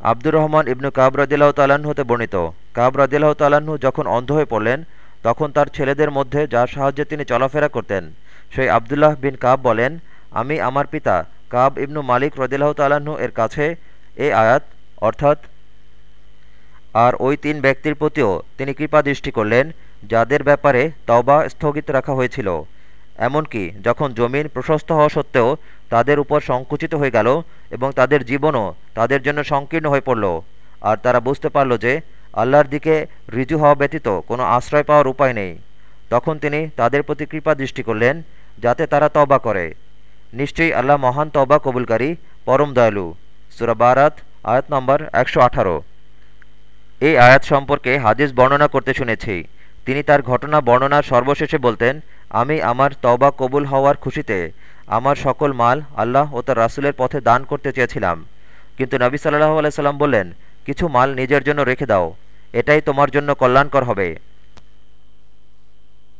আব্দুর রহমান ইবনু কাব রদিল্লাহ তাল্লাহ্ন হতে বর্ণিত। কাব রদিল্লাহ তাল্লাহ্ন যখন অন্ধ হয়ে পড়লেন, তখন তার ছেলেদের মধ্যে যার সাহায্যে তিনি চলাফেরা করতেন, সেই আবদুল্লাহ বিন কাব বলেন, আমি আমার পিতা কাব ইবনু মালিক রদিল্লাহ তাল্লাহ্ন এর কাছে এ আয়াত, অর্থাৎ, আর ওই তিন ব্যক্তির প্রতিও তিনি কৃপা দৃষ্টি করলেন, যাদের ব্যাপারে তওবা স্থগিত রাখা হয়েছিল। এমনকি যখন জমিন প্রশস্ত হওয়া সত্ত্বেও তাদের উপর সংকুচিত হয়ে গেল এবং তাদের জীবনও তাদের জন্য সংকীর্ণ হয়ে পড়ল। আর তারা বুঝতে পারল যে আল্লাহর দিকে ঋজু হওয়া ব্যতীত কোনো আশ্রয় পাওয়ার উপায় নেই। তখন তিনি তাদের প্রতি কৃপা দৃষ্টি করলেন, যাতে তারা তবা করে। নিশ্চয়ই আল্লাহ মহান তবা কবুলকারী, পরম দয়ালু। সুরা বারাত, আয়াত নম্বর একশো আঠারো। এই আয়াত সম্পর্কে হাদিস বর্ণনা করতে শুনেছি। তিনি তার ঘটনা বর্ণনার সর্বশেষে বলতেন আমি আমার তওবা কবুল হওয়ার খুশিতে আমার সকল মাল আল্লাহ ও তার রাসুলের পথে দান করতে চেয়েছিলাম। কিন্তু নবী সাল্লাহ আলাইসাল্লাম বললেন, কিছু মাল নিজের জন্য রেখে দাও। এটাই তোমার জন্য কল্যাণকর হবে।